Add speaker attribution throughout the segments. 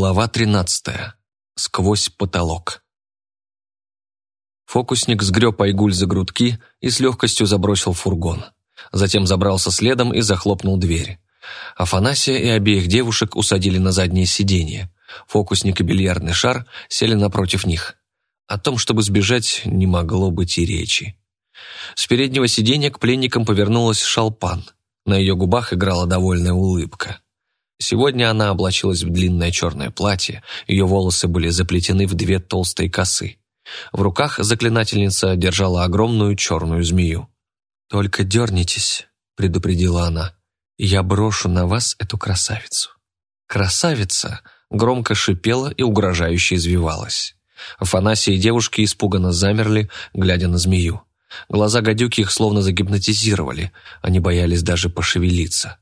Speaker 1: Глава 13. Сквозь потолок. Фокусник сгреб Айгуль за грудки и с легкостью забросил фургон. Затем забрался следом и захлопнул дверь. Афанасия и обеих девушек усадили на заднее сиденье. Фокусник и бильярдный шар сели напротив них. О том, чтобы сбежать, не могло быть и речи. С переднего сиденья к пленникам повернулась шалпан. На ее губах играла довольная улыбка. Сегодня она облачилась в длинное черное платье, ее волосы были заплетены в две толстые косы. В руках заклинательница держала огромную черную змею. «Только дернитесь», — предупредила она, — «я брошу на вас эту красавицу». Красавица громко шипела и угрожающе извивалась. Афанасия и девушки испуганно замерли, глядя на змею. Глаза гадюки их словно загипнотизировали, они боялись даже пошевелиться.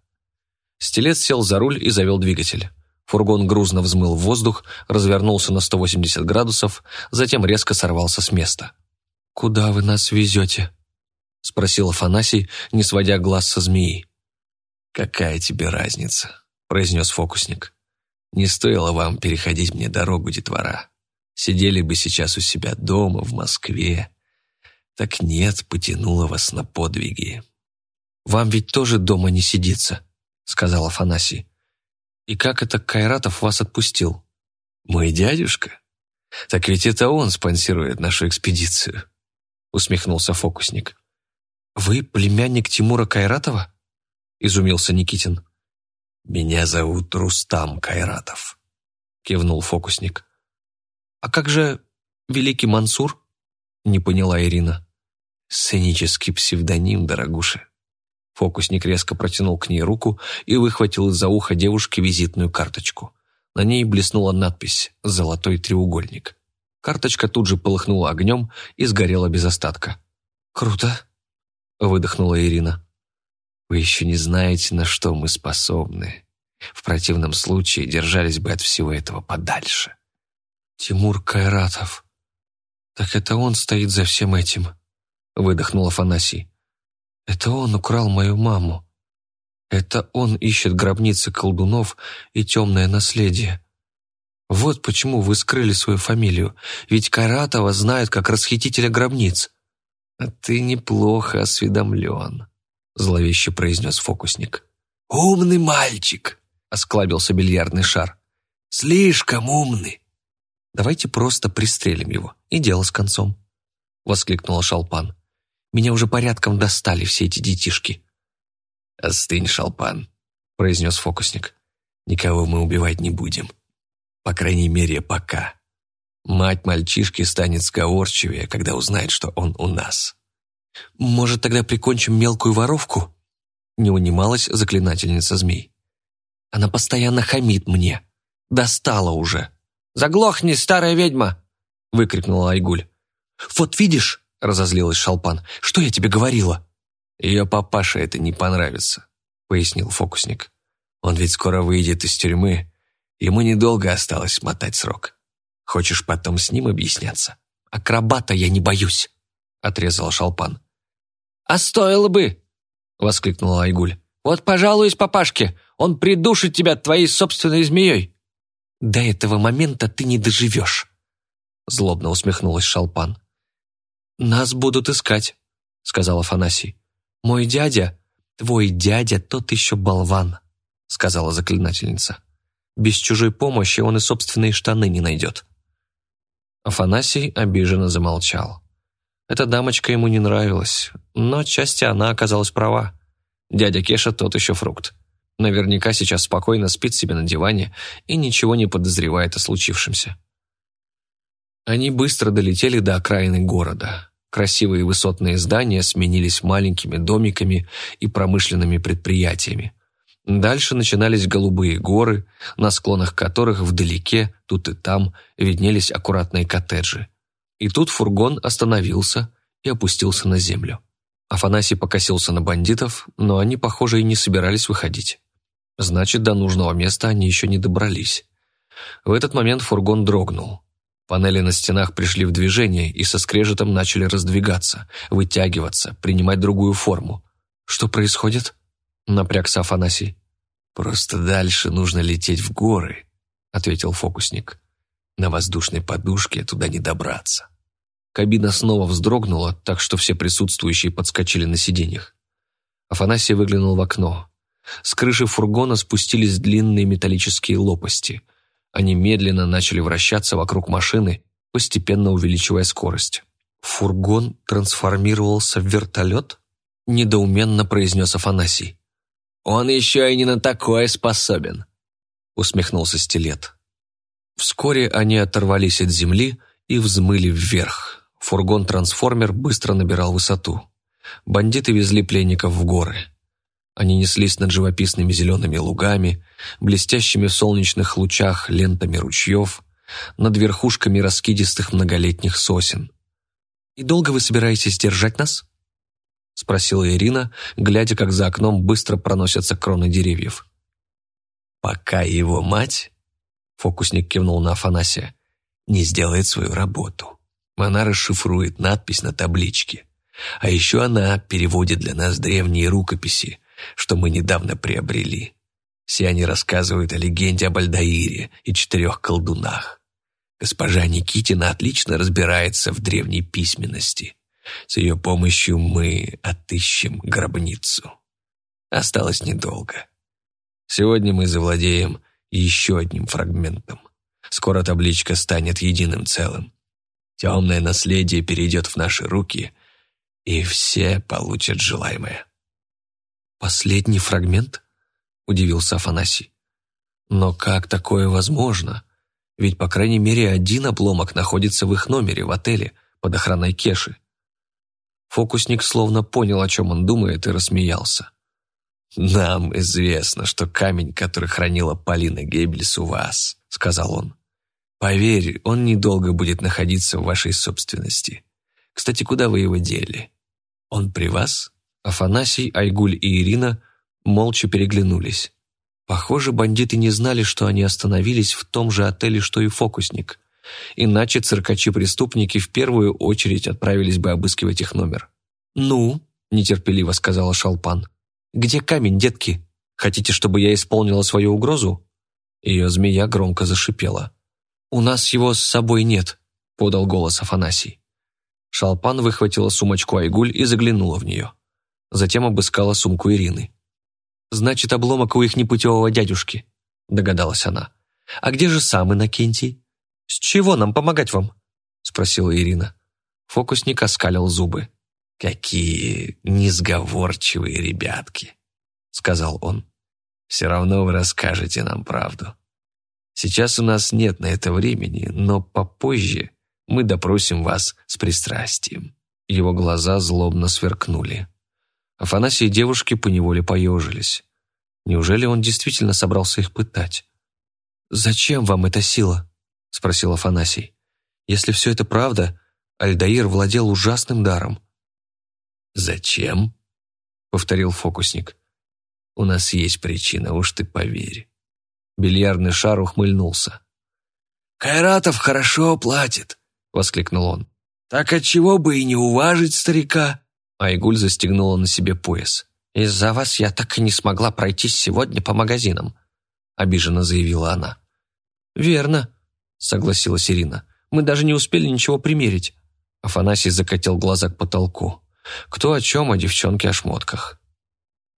Speaker 1: Стелец сел за руль и завел двигатель. Фургон грузно взмыл в воздух, развернулся на 180 градусов, затем резко сорвался с места. «Куда вы нас везете?» — спросил Афанасий, не сводя глаз со змеи.
Speaker 2: «Какая тебе разница?» — произнес фокусник. «Не стоило вам переходить мне дорогу, детвора. Сидели бы сейчас у себя дома, в Москве. Так нет, потянуло вас на подвиги».
Speaker 1: «Вам ведь тоже дома не сидится», сказал Афанасий. «И как это Кайратов вас отпустил?»
Speaker 2: «Мой дядюшка? Так ведь это он спонсирует нашу экспедицию», усмехнулся фокусник.
Speaker 1: «Вы племянник Тимура Кайратова?» изумился Никитин.
Speaker 2: «Меня зовут Рустам Кайратов», кивнул фокусник.
Speaker 1: «А как же Великий Мансур?» не поняла Ирина.
Speaker 2: «Сценический псевдоним, дорогуша.
Speaker 1: Фокусник резко протянул к ней руку и выхватил из-за уха девушки визитную карточку. На ней блеснула надпись «Золотой треугольник». Карточка тут же полыхнула огнем и сгорела без остатка. «Круто!» — выдохнула Ирина.
Speaker 2: «Вы еще не знаете, на что мы способны. В противном случае держались бы от всего этого подальше».
Speaker 1: «Тимур Кайратов. Так это он стоит за всем этим», — выдохнул Афанасий. Это он украл мою маму. Это он ищет гробницы колдунов и темное наследие. Вот почему вы скрыли свою фамилию, ведь Каратова знают как расхитителя гробниц.
Speaker 2: А ты неплохо осведомлен, зловеще произнес фокусник.
Speaker 3: Умный мальчик,
Speaker 1: осклабился бильярдный шар.
Speaker 3: Слишком умный.
Speaker 1: Давайте просто пристрелим его, и дело с концом, воскликнула Шалпан. Меня уже порядком достали все эти детишки».
Speaker 2: «Остынь, шалпан», — произнес фокусник. «Никого мы убивать не будем. По крайней мере, пока. Мать мальчишки станет сговорчивее, когда узнает, что он у нас».
Speaker 1: «Может, тогда прикончим мелкую воровку?» Не унималась заклинательница змей. «Она постоянно хамит мне. Достала уже». «Заглохни, старая ведьма!» выкрикнула Айгуль. «Вот видишь, — разозлилась Шалпан. «Что я тебе говорила?»
Speaker 2: «Ее папаше это не понравится», — пояснил фокусник. «Он ведь скоро выйдет из тюрьмы. Ему недолго осталось мотать срок. Хочешь потом с ним объясняться?»
Speaker 1: «Акробата я не боюсь», — отрезал Шалпан.
Speaker 4: «А стоило бы!» — воскликнула Айгуль. «Вот пожалуюсь папашке, он придушит тебя твоей собственной змеей».
Speaker 1: «До этого момента ты не доживешь», — злобно усмехнулась Шалпан. «Нас будут искать», — сказал Афанасий. «Мой дядя, твой дядя, тот еще болван», — сказала заклинательница. «Без чужой помощи он и собственные штаны не найдет». Афанасий обиженно замолчал. Эта дамочка ему не нравилась, но отчасти она оказалась права. Дядя Кеша тот еще фрукт. Наверняка сейчас спокойно спит себе на диване и ничего не подозревает о случившемся. Они быстро долетели до окраины города. Красивые высотные здания сменились маленькими домиками и промышленными предприятиями. Дальше начинались голубые горы, на склонах которых вдалеке, тут и там, виднелись аккуратные коттеджи. И тут фургон остановился и опустился на землю. Афанасий покосился на бандитов, но они, похоже, и не собирались выходить. Значит, до нужного места они еще не добрались. В этот момент фургон дрогнул. Панели на стенах пришли в движение и со скрежетом начали раздвигаться, вытягиваться, принимать другую форму. «Что происходит?» — напрягся Афанасий.
Speaker 2: «Просто дальше нужно лететь в горы», — ответил фокусник. «На воздушной подушке туда не добраться».
Speaker 1: Кабина снова вздрогнула, так что все присутствующие подскочили на сиденьях. Афанасий выглянул в окно. С крыши фургона спустились длинные металлические лопасти. Они медленно начали вращаться вокруг машины, постепенно увеличивая скорость. «Фургон трансформировался в вертолет?» – недоуменно произнес Афанасий.
Speaker 2: «Он еще и не на такое способен», – усмехнулся Стилет.
Speaker 1: Вскоре они оторвались от земли и взмыли вверх. Фургон-трансформер быстро набирал высоту. Бандиты везли пленников в горы. Они неслись над живописными зелеными лугами, блестящими в солнечных лучах лентами ручьев, над верхушками раскидистых многолетних сосен. «И долго вы собираетесь держать нас?» — спросила Ирина, глядя, как за окном быстро проносятся кроны деревьев.
Speaker 2: «Пока его мать...» — фокусник кивнул на Афанасия — не сделает свою работу. Она расшифрует надпись на табличке. А еще она переводит для нас древние рукописи, что мы недавно приобрели. Все они рассказывают о легенде об Альдаире и четырех колдунах. Госпожа Никитина отлично разбирается в древней письменности. С ее помощью мы отыщем гробницу. Осталось недолго. Сегодня мы завладеем еще одним фрагментом. Скоро табличка станет единым целым. Темное наследие перейдет в наши руки, и все получат желаемое.
Speaker 1: «Последний фрагмент?» – удивился Афанасий. «Но как такое возможно? Ведь, по крайней мере, один обломок находится в их номере в отеле под охраной Кеши». Фокусник словно понял, о чем он думает, и рассмеялся.
Speaker 2: «Нам известно, что камень, который хранила Полина Гейбельс у вас», — сказал он. Поверь, он недолго будет находиться в вашей собственности. Кстати, куда вы его дели? Он при вас?»
Speaker 1: Афанасий, Айгуль и Ирина молча переглянулись. Похоже, бандиты не знали, что они остановились в том же отеле, что и фокусник. Иначе циркачи-преступники в первую очередь отправились бы обыскивать их номер. «Ну?» – нетерпеливо сказала Шалпан. «Где камень, детки? Хотите, чтобы я исполнила свою угрозу?» Ее змея громко зашипела. «У нас его с собой нет», — подал голос Афанасий. Шалпан выхватила сумочку Айгуль и заглянула в нее. Затем обыскала сумку Ирины. «Значит, обломок у их непутевого дядюшки», — догадалась она. «А где же сам Иннокентий? С чего нам помогать вам?» — спросила Ирина. Фокусник оскалил зубы.
Speaker 2: «Какие несговорчивые ребятки», — сказал он. «Все равно вы расскажете нам правду. Сейчас у нас нет на это времени, но попозже мы допросим вас с пристрастием».
Speaker 1: Его глаза злобно сверкнули. Афанасий и девушки поневоле поежились. Неужели он действительно собрался их пытать? «Зачем вам эта сила?» — спросил Афанасий. «Если все это правда, Альдаир владел ужасным даром».
Speaker 2: «Зачем?» — повторил фокусник. «У нас есть причина, уж ты поверь».
Speaker 1: Бильярдный шар ухмыльнулся.
Speaker 3: «Кайратов хорошо платит», — воскликнул он. «Так отчего бы и не уважить старика?»
Speaker 1: Айгуль застегнула на себе пояс. «Из-за вас я так и не смогла пройтись сегодня по магазинам», — обиженно заявила она. «Верно», — согласилась Ирина. «Мы даже не успели ничего примерить». Афанасий закатил глаза к потолку. «Кто о чем, о девчонке о шмотках?»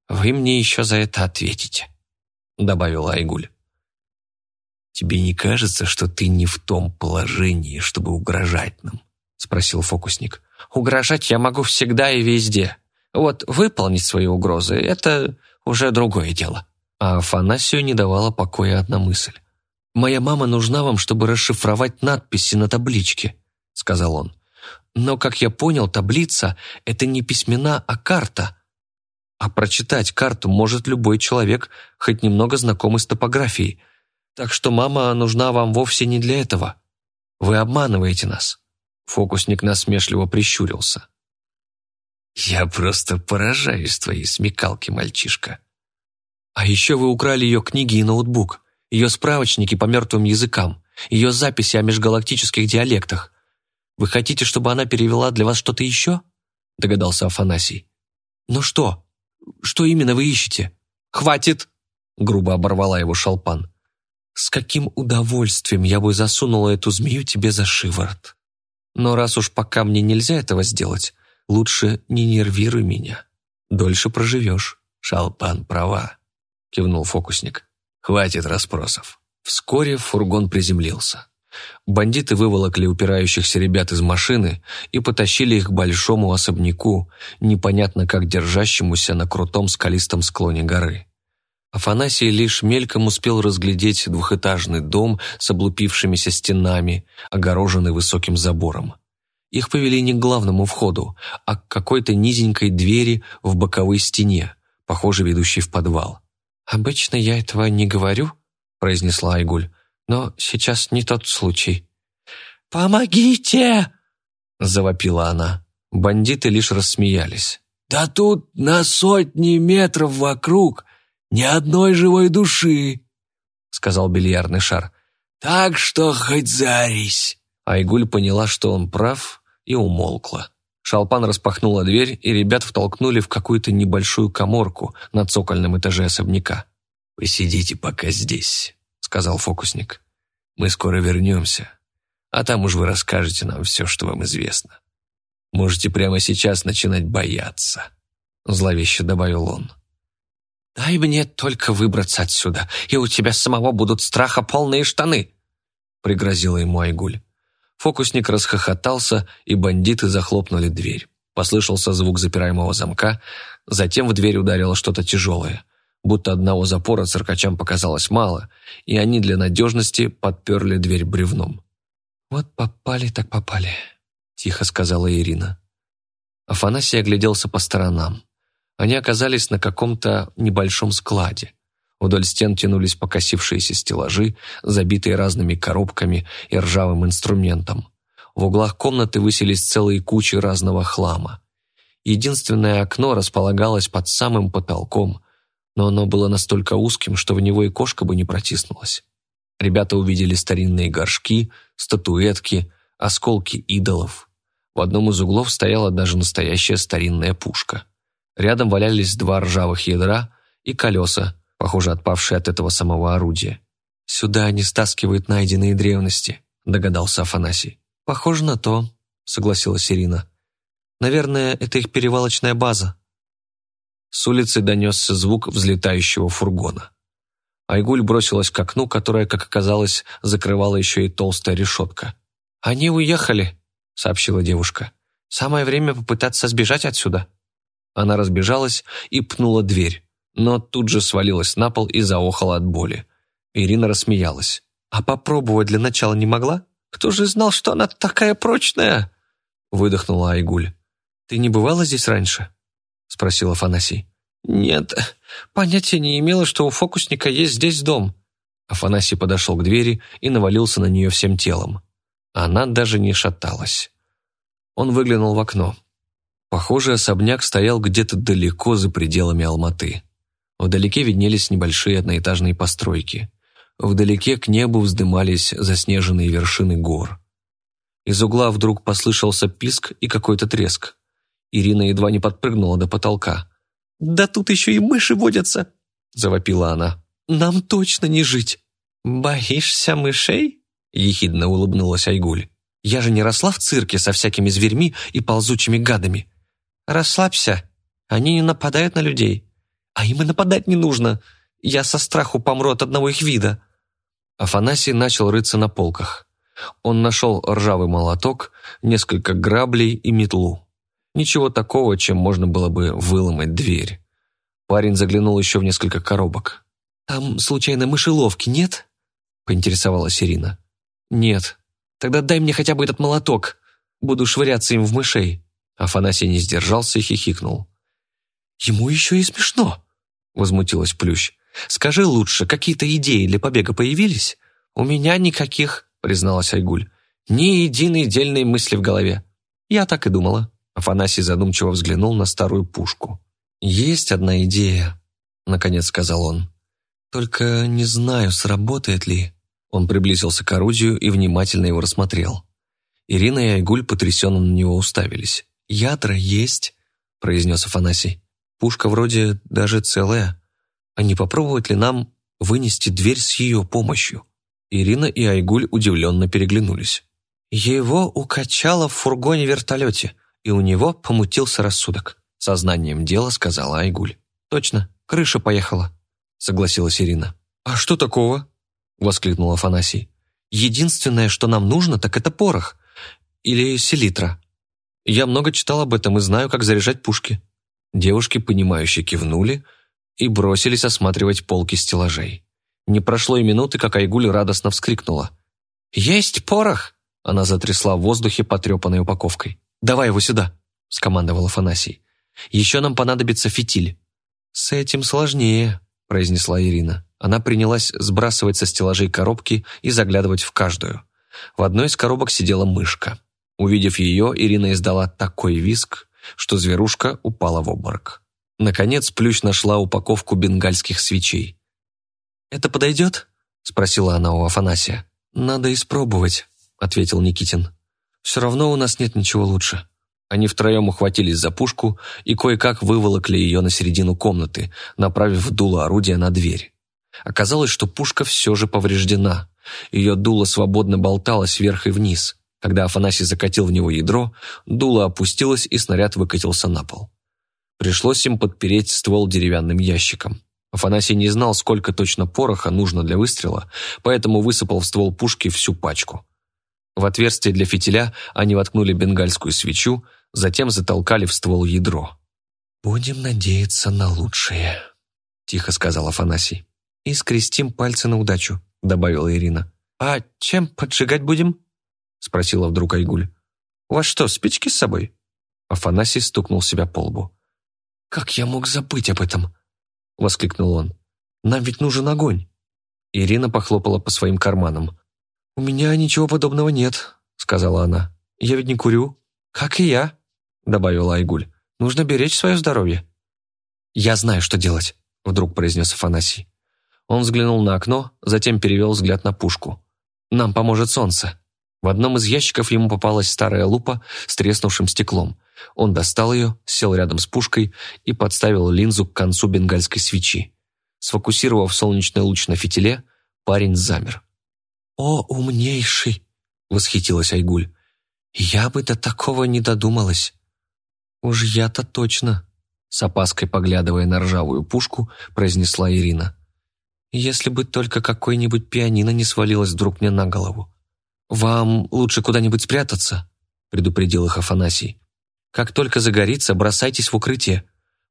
Speaker 1: «Вы мне еще за это ответите», — добавила Айгуль.
Speaker 2: «Тебе не кажется, что ты не в том положении, чтобы угрожать нам?» — спросил фокусник.
Speaker 1: «Угрожать я могу всегда и везде. Вот выполнить свои угрозы — это уже другое дело». А Афанасию не давала покоя одна мысль. «Моя мама нужна вам, чтобы расшифровать надписи на табличке», — сказал он. «Но, как я понял, таблица — это не письмена, а карта. А прочитать карту может любой человек, хоть немного знакомый с топографией. Так что мама нужна вам вовсе не для этого. Вы обманываете нас». Фокусник насмешливо прищурился.
Speaker 2: «Я просто поражаюсь твоей смекалке, мальчишка».
Speaker 1: «А еще вы украли ее книги и ноутбук, ее справочники по мертвым языкам, ее записи о межгалактических диалектах. Вы хотите, чтобы она перевела для вас что-то еще?» догадался Афанасий. «Ну что? Что именно вы ищете?» «Хватит!» грубо оборвала его Шалпан. С каким удовольствием я бы засунула эту змею тебе за шиворот. Но раз уж пока мне нельзя этого сделать, лучше не нервируй меня. Дольше проживешь.
Speaker 2: Шалпан права, кивнул фокусник. Хватит расспросов.
Speaker 1: Вскоре фургон приземлился. Бандиты выволокли упирающихся ребят из машины и потащили их к большому особняку, непонятно как держащемуся на крутом скалистом склоне горы. Афанасий лишь мельком успел разглядеть двухэтажный дом с облупившимися стенами, огороженный высоким забором. Их повели не к главному входу, а к какой-то низенькой двери в боковой стене, похоже, ведущей в подвал. «Обычно я этого не говорю», — произнесла Айгуль, «но сейчас не тот случай».
Speaker 3: «Помогите!»
Speaker 1: — завопила она. Бандиты лишь рассмеялись.
Speaker 3: «Да тут на сотни метров вокруг ни одной живой души», — сказал бильярдный шар. «Так что хоть зарись».
Speaker 1: Айгуль поняла, что он прав, и умолкла. Шалпан распахнула дверь, и ребят втолкнули в какую-то небольшую коморку на цокольном этаже особняка.
Speaker 2: «Посидите пока здесь», — сказал фокусник. «Мы скоро вернемся, а там уж вы расскажете нам все, что вам известно. Можете прямо сейчас начинать бояться», — зловеще добавил он.
Speaker 1: «Дай мне только выбраться отсюда, и у тебя самого будут страха полные штаны!» пригрозила ему Айгуль. Фокусник расхохотался, и бандиты захлопнули дверь. Послышался звук запираемого замка, затем в дверь ударило что-то тяжелое. Будто одного запора циркачам показалось мало, и они для надежности подперли дверь бревном. «Вот попали так попали», — тихо сказала Ирина. Афанасий огляделся по сторонам. Они оказались на каком-то небольшом складе. Вдоль стен тянулись покосившиеся стеллажи, забитые разными коробками и ржавым инструментом. В углах комнаты высились целые кучи разного хлама. Единственное окно располагалось под самым потолком, но оно было настолько узким, что в него и кошка бы не протиснулась. Ребята увидели старинные горшки, статуэтки, осколки идолов. В одном из углов стояла даже настоящая старинная пушка. Рядом валялись два ржавых ядра и колеса, похоже, отпавшие от этого самого орудия. «Сюда они стаскивают найденные древности», — догадался Афанасий. «Похоже на то», — согласилась Ирина. «Наверное, это их перевалочная база». С улицы донесся звук взлетающего фургона. Айгуль бросилась к окну, которое, как оказалось, закрывала еще и толстая решетка. «Они уехали», — сообщила девушка. «Самое время попытаться сбежать отсюда». Она разбежалась и пнула дверь, но тут же свалилась на пол и заохала от боли. Ирина рассмеялась. «А попробовать для начала не могла? Кто же знал, что она такая прочная?» Выдохнула Айгуль. «Ты не бывала здесь раньше?» Спросил Афанасий. «Нет, понятия не имела, что у фокусника есть здесь дом». Афанасий подошел к двери и навалился на нее всем телом. Она даже не шаталась. Он выглянул в окно. Похоже, особняк стоял где-то далеко за пределами Алматы. Вдалеке виднелись небольшие одноэтажные постройки. Вдалеке к небу вздымались заснеженные вершины гор. Из угла вдруг послышался писк и какой-то треск. Ирина едва не подпрыгнула до потолка. «Да тут еще и мыши водятся!» – завопила она. «Нам точно не жить!» «Боишься мышей?» – ехидно улыбнулась Айгуль. «Я же не росла в цирке со всякими зверьми и ползучими гадами. «Расслабься. Они не нападают на людей. А им и нападать не нужно. Я со страху помру от одного их вида». Афанасий начал рыться на полках. Он нашел ржавый молоток, несколько граблей и метлу. Ничего такого, чем можно было бы выломать дверь. Парень заглянул еще в несколько коробок. «Там, случайно, мышеловки нет?» – поинтересовалась Ирина. «Нет. Тогда дай мне хотя бы этот молоток. Буду швыряться им в мышей». Афанасий не сдержался и хихикнул. «Ему еще и смешно», — возмутилась Плющ. «Скажи лучше, какие-то идеи для побега появились?» «У меня никаких», — призналась Айгуль. «Ни единой дельной мысли в голове». «Я так и думала». Афанасий задумчиво взглянул на старую пушку. «Есть одна идея», — наконец сказал он. «Только не знаю, сработает ли». Он приблизился к орудию и внимательно его рассмотрел. Ирина и Айгуль потрясенно на него уставились. «Ядра есть», — произнес Афанасий. «Пушка вроде даже целая. А не попробовать ли нам вынести дверь с ее помощью. Ирина и Айгуль удивленно переглянулись. Его укачало в фургоне-вертолете, и у него помутился рассудок. Сознанием дела сказала Айгуль. «Точно, крыша поехала», — согласилась Ирина. «А что такого?» — воскликнул Афанасий. «Единственное, что нам нужно, так это порох. Или селитра. Я много читал об этом и знаю, как заряжать пушки». Девушки, понимающе кивнули и бросились осматривать полки стеллажей. Не прошло и минуты, как Айгуль радостно вскрикнула. «Есть порох!» Она затрясла в воздухе потрепанной упаковкой. «Давай его сюда!» — скомандовал Афанасий. «Еще нам понадобится фитиль». «С этим сложнее», — произнесла Ирина. Она принялась сбрасывать со стеллажей коробки и заглядывать в каждую. В одной из коробок сидела мышка. Увидев ее, Ирина издала такой виск, что зверушка упала в обморок. Наконец Плющ нашла упаковку бенгальских свечей. «Это подойдет?» — спросила она у Афанасия. «Надо испробовать», — ответил Никитин. «Все равно у нас нет ничего лучше». Они втроем ухватились за пушку и кое-как выволокли ее на середину комнаты, направив дуло орудия на дверь. Оказалось, что пушка все же повреждена. Ее дуло свободно болталось вверх и вниз. Когда Афанасий закатил в него ядро, дуло опустилось, и снаряд выкатился на пол. Пришлось им подпереть ствол деревянным ящиком. Афанасий не знал, сколько точно пороха нужно для выстрела, поэтому высыпал в ствол пушки всю пачку. В отверстие для фитиля они воткнули бенгальскую свечу, затем затолкали в ствол ядро. «Будем надеяться на лучшее», — тихо сказал Афанасий. «И скрестим пальцы на удачу», — добавила Ирина. «А чем поджигать будем?» — спросила вдруг Айгуль. «У вас что, спички с собой?» Афанасий стукнул себя по лбу. «Как я мог забыть об этом?» — воскликнул он. «Нам ведь нужен огонь». Ирина похлопала по своим карманам. «У меня ничего подобного нет», — сказала она. «Я ведь не курю». «Как и я», — добавила Айгуль. «Нужно беречь свое здоровье». «Я знаю, что делать», — вдруг произнес Афанасий. Он взглянул на окно, затем перевел взгляд на пушку. «Нам поможет солнце». В одном из ящиков ему попалась старая лупа с треснувшим стеклом. Он достал ее, сел рядом с пушкой и подставил линзу к концу бенгальской свечи. Сфокусировав солнечный луч на фитиле, парень замер. «О, умнейший!» — восхитилась Айгуль. «Я бы до такого не додумалась». «Уж я-то точно!» — с опаской поглядывая на ржавую пушку, произнесла Ирина. «Если бы только какой-нибудь пианино не свалилось вдруг мне на голову». «Вам лучше куда-нибудь спрятаться», — предупредил их Афанасий. «Как только загорится, бросайтесь в укрытие.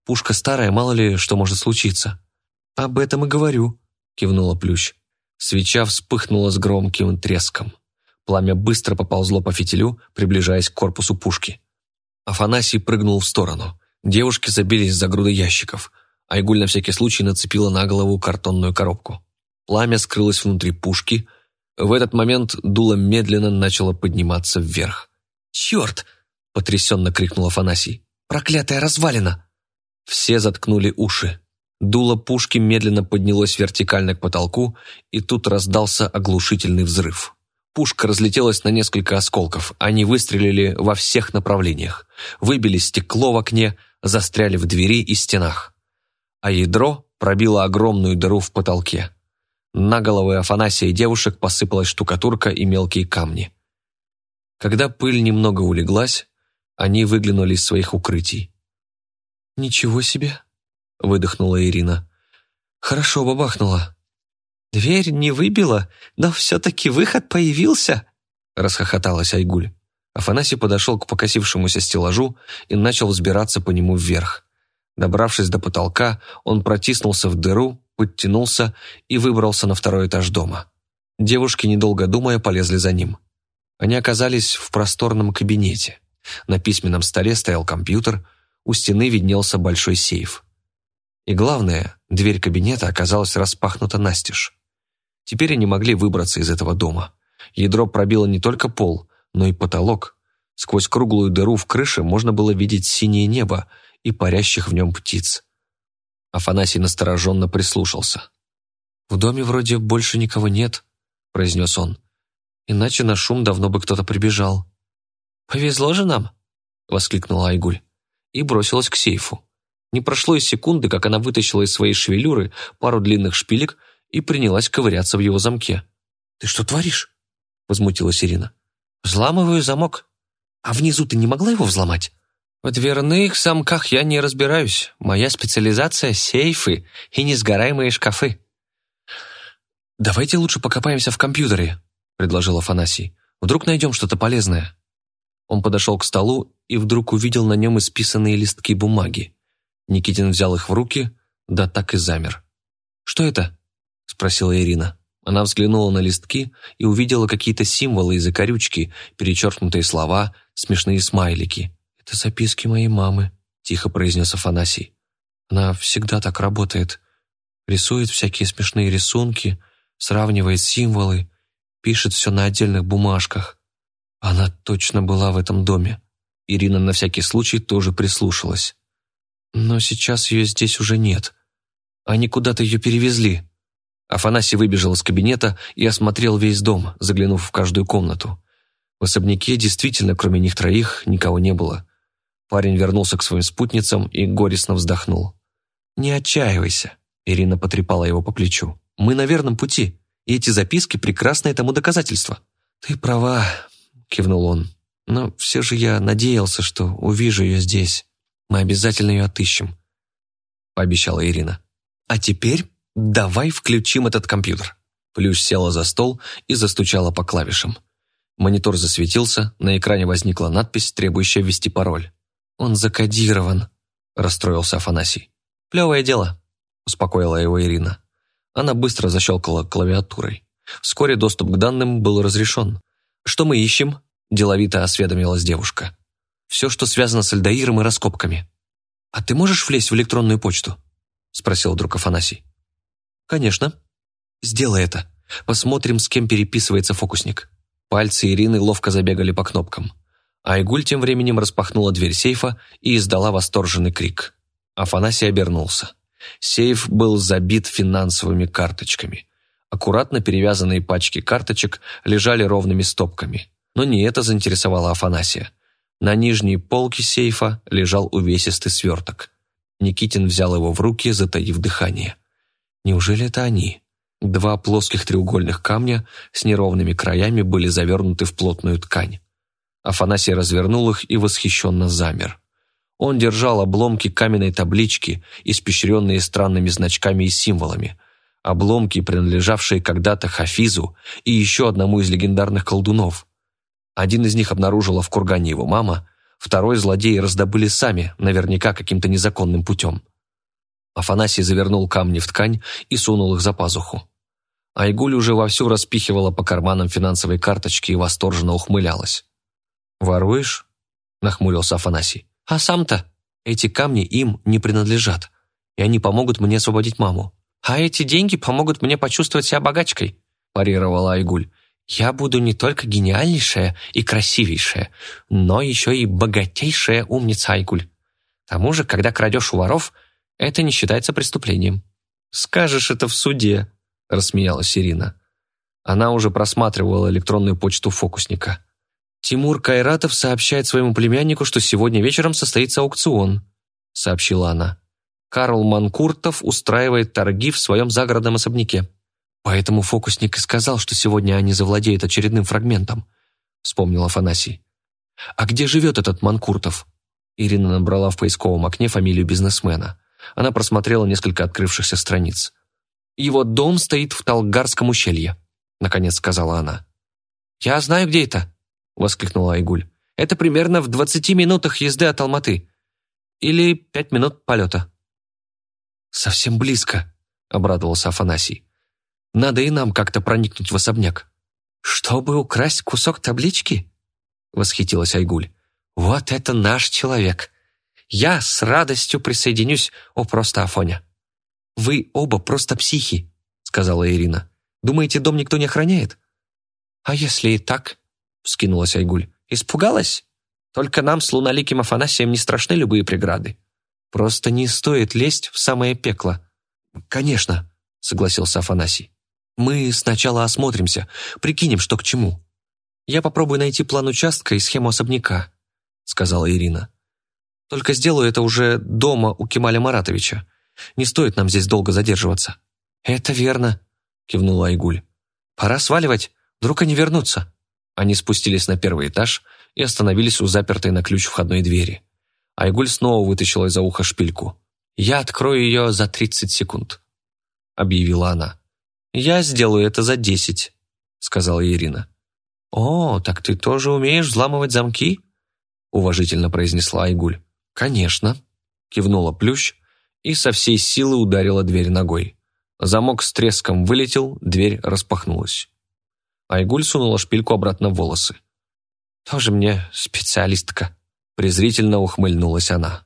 Speaker 1: Пушка старая, мало ли что может случиться». «Об этом и говорю», — кивнула Плющ. Свеча вспыхнула с громким треском. Пламя быстро поползло по фитилю, приближаясь к корпусу пушки. Афанасий прыгнул в сторону. Девушки забились за груды ящиков. Айгуль на всякий случай нацепила на голову картонную коробку. Пламя скрылось внутри пушки, в этот момент дуло медленно начало подниматься вверх. «Черт!» – потрясенно крикнул Афанасий. «Проклятая развалина!» Все заткнули уши. Дуло пушки медленно поднялось вертикально к потолку, и тут раздался оглушительный взрыв. Пушка разлетелась на несколько осколков, они выстрелили во всех направлениях, выбили стекло в окне, застряли в двери и стенах. А ядро пробило огромную дыру в потолке. На головы Афанасия и девушек посыпалась штукатурка и мелкие камни. Когда пыль немного улеглась, они выглянули из своих укрытий. «Ничего себе!» — выдохнула Ирина. «Хорошо бабахнула». «Дверь не выбила, но все-таки выход появился!» — расхохоталась Айгуль. Афанасий подошел к покосившемуся стеллажу и начал взбираться по нему вверх. Добравшись до потолка, он протиснулся в дыру, подтянулся и выбрался на второй этаж дома. Девушки, недолго думая, полезли за ним. Они оказались в просторном кабинете. На письменном столе стоял компьютер, у стены виднелся большой сейф. И главное, дверь кабинета оказалась распахнута настежь. Теперь они могли выбраться из этого дома. Ядро пробило не только пол, но и потолок. Сквозь круглую дыру в крыше можно было видеть синее небо и парящих в нем птиц. Афанасий настороженно прислушался. «В доме вроде больше никого нет», — произнес он. «Иначе на шум давно бы кто-то прибежал». «Повезло же нам», — воскликнула Айгуль и бросилась к сейфу. Не прошло и секунды, как она вытащила из своей шевелюры пару длинных шпилек и принялась ковыряться в его замке.
Speaker 4: «Ты что творишь?»
Speaker 1: — возмутилась Ирина.
Speaker 4: «Взламываю замок. А внизу ты не могла его взломать?»
Speaker 1: «В дверных замках я не разбираюсь. Моя специализация — сейфы и несгораемые шкафы».
Speaker 2: «Давайте лучше покопаемся в компьютере», — предложил Афанасий. «Вдруг найдем что-то полезное». Он подошел к столу и вдруг увидел на нем исписанные листки бумаги. Никитин взял их в руки, да так и замер. «Что это?» — спросила Ирина. Она взглянула на листки и увидела какие-то символы и закорючки, перечеркнутые слова, смешные смайлики. «Это записки моей мамы», — тихо произнес Афанасий. «Она всегда так работает. Рисует всякие смешные рисунки, сравнивает символы, пишет все на отдельных бумажках. Она точно была в этом доме». Ирина на всякий случай тоже прислушалась. «Но сейчас ее здесь уже нет. Они куда-то ее перевезли». Афанасий выбежал из кабинета и осмотрел весь дом, заглянув в каждую комнату. В особняке действительно, кроме них троих, никого не было. Парень вернулся к своим спутницам и горестно вздохнул. «Не отчаивайся», — Ирина потрепала его по плечу. «Мы на верном пути, и эти записки — прекрасное тому доказательство». «Ты права», — кивнул он. «Но все же я надеялся, что увижу ее здесь. Мы обязательно ее отыщем», — пообещала Ирина. «А теперь «Давай включим этот компьютер». Плющ села за стол и застучала по клавишам. Монитор засветился, на экране возникла надпись, требующая ввести пароль. «Он закодирован», – расстроился Афанасий. «Плевое дело», – успокоила его Ирина. Она быстро защелкала клавиатурой. Вскоре доступ к данным был разрешен. «Что мы ищем?» – деловито осведомилась девушка. «Все, что связано с Альдаиром и раскопками». «А ты можешь влезть в электронную почту?» – спросил вдруг Афанасий. «Конечно». «Сделай это. Посмотрим, с кем переписывается фокусник». Пальцы Ирины ловко забегали по кнопкам. Айгуль тем временем распахнула дверь сейфа и издала восторженный крик. Афанасий обернулся. Сейф был забит финансовыми карточками. Аккуратно перевязанные пачки карточек лежали ровными стопками. Но не это заинтересовало Афанасия. На нижней полке сейфа лежал увесистый сверток. Никитин взял его в руки, затаив дыхание. Неужели это они? Два плоских треугольных камня с неровными краями были завернуты в плотную ткань. Афанасий развернул их и восхищенно замер. Он держал обломки каменной таблички, испещренные странными значками и символами. Обломки, принадлежавшие когда-то Хафизу и еще одному из легендарных колдунов. Один из них обнаружила в кургане его мама, второй злодеи раздобыли сами, наверняка каким-то незаконным путем. Афанасий завернул камни в ткань и сунул их за пазуху. Айгуль уже вовсю распихивала по карманам финансовой карточки и восторженно ухмылялась. «Воруешь?» – нахмурился Афанасий. «А сам-то? Эти камни им не принадлежат, и они помогут мне освободить маму. А эти деньги помогут мне почувствовать себя богачкой», – парировала Айгуль. «Я буду не только гениальнейшая и красивейшая, но еще и богатейшая умница Айгуль. К тому же, когда крадешь у воров – это не считается преступлением». «Скажешь это в суде», – рассмеялась Ирина. Она уже просматривала электронную почту фокусника. «Тимур Кайратов сообщает своему племяннику, что сегодня вечером состоится аукцион», – сообщила она. «Карл Манкуртов устраивает торги в своем загородном особняке. Поэтому фокусник и сказал, что сегодня они завладеют очередным фрагментом», – вспомнил Афанасий. «А где живет этот Манкуртов?» Ирина набрала в поисковом окне фамилию бизнесмена. Она просмотрела несколько открывшихся страниц. «Его дом стоит в Талгарском ущелье», — наконец сказала она. «Я знаю, где это», — воскликнула Айгуль. «Это примерно в двадцати минутах езды от Алматы. Или пять минут полета». «Совсем близко», — обрадовался Афанасий. «Надо и нам как-то проникнуть в особняк». «Чтобы украсть кусок таблички?» — восхитилась Айгуль. «Вот это наш человек! Я с радостью присоединюсь, о просто Афоня». «Вы оба просто психи», — сказала Ирина. «Думаете, дом никто не охраняет?» «А если и так?» — вскинулась Айгуль. «Испугалась? Только нам с луналиким Афанасием не страшны любые преграды. Просто не стоит лезть в самое пекло». «Конечно», — согласился Афанасий. «Мы сначала осмотримся, прикинем, что к чему. Я попробую найти план участка и схему особняка», — сказала Ирина. Только сделаю это уже дома у Кемаля Маратовича. Не стоит нам здесь долго задерживаться». «Это верно»,
Speaker 1: кивнула Айгуль. «Пора сваливать, вдруг они вернутся». Они спустились на первый этаж и остановились у запертой на ключ входной двери. Айгуль снова вытащила из-за уха шпильку. «Я открою ее за тридцать секунд», — объявила она. «Я сделаю это за десять», — сказала Ирина. «О, так ты тоже умеешь взламывать замки?» — уважительно произнесла Айгуль. «Конечно», — кивнула Плющ и со всей силы ударила дверь ногой. Замок с треском вылетел, дверь распахнулась. Айгуль сунула шпильку обратно в волосы. «Тоже мне специалистка», — презрительно ухмыльнулась она.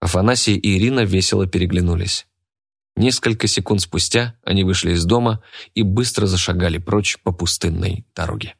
Speaker 1: Афанасий и Ирина весело переглянулись. Несколько секунд спустя они вышли из дома и быстро зашагали прочь по пустынной дороге.